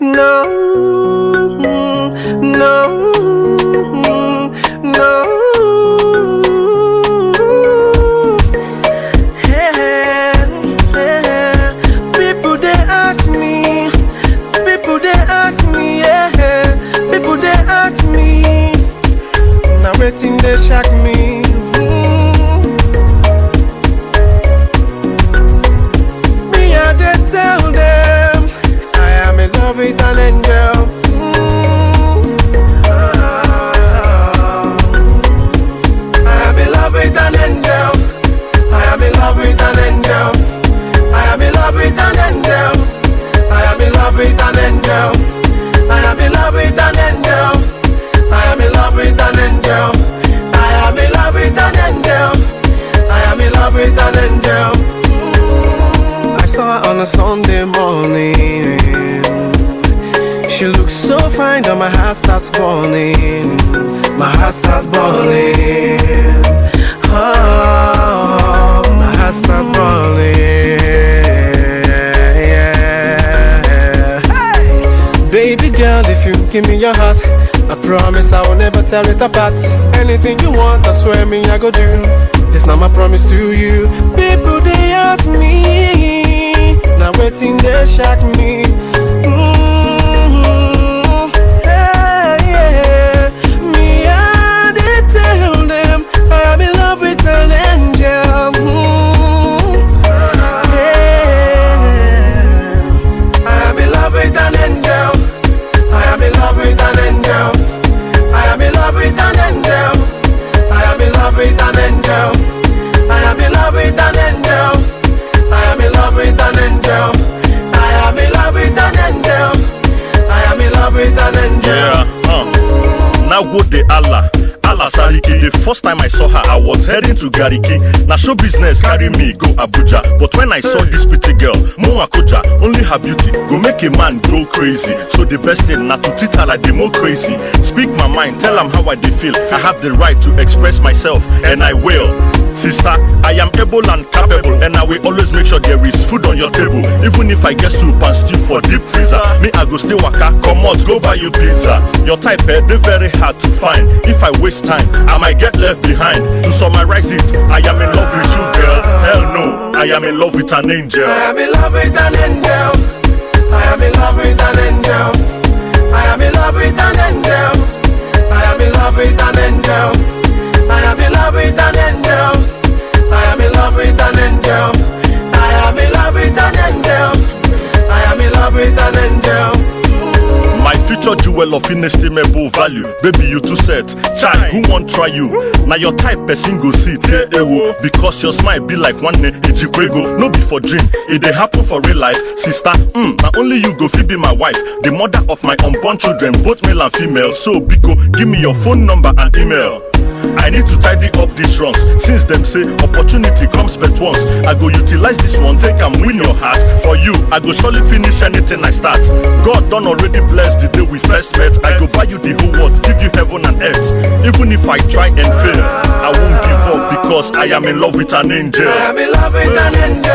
no, no, no. Hey, hey, people they ask me, people they ask me, yeah, people they ask me. Now waiting they shock me. She looks so fine that my heart starts burning. My heart starts burning. Oh, my heart starts burning. Yeah. Hey! Baby girl, if you give me your heart, I promise I will never tear it apart. Anything you want, I swear me I go do. This not my promise to you. People they ask me, now waiting they shock me. Go the Allah. Allah Sariki. The first time I saw her, I was heading to Gariki. Now show business carry me go Abuja. But when I saw this pretty girl, Moa Koja, only her beauty go make a man go crazy. So the best thing not to treat her like crazy. Speak my mind, tell them how I feel. I have the right to express myself, and I will. Sister, I am able and capable, and I will always make sure there is food on your table. Even if I get soup and stew for deep freezer, me I go still waka, come out, go buy you pizza. Your type, eh, they very hard to find. If I waste time, I might get left behind. To summarize it, I am in love with you, girl. Hell no, I am in love with an angel. I am in love with an angel. I am in love with an angel. Jewel of inestimable value. Baby, you too set. Child, who won't try you? Now your type person go see tear ewo. Because your smile be like one day ijikwego. No be for dream. It dey happen for real life. Sister, mm, now only you go fit be my wife. The mother of my unborn children, both male and female. So Biko, give me your phone number and email. I need to tidy up these wrongs. Since them say opportunity comes but once, I go utilize this one, take and win your heart. For you, I go surely finish anything I start. God done already blessed the day we first met. I go buy you the whole world, give you heaven and earth. Even if I try and fail, I won't give up because. I am in love with an angel. I am in love with an angel.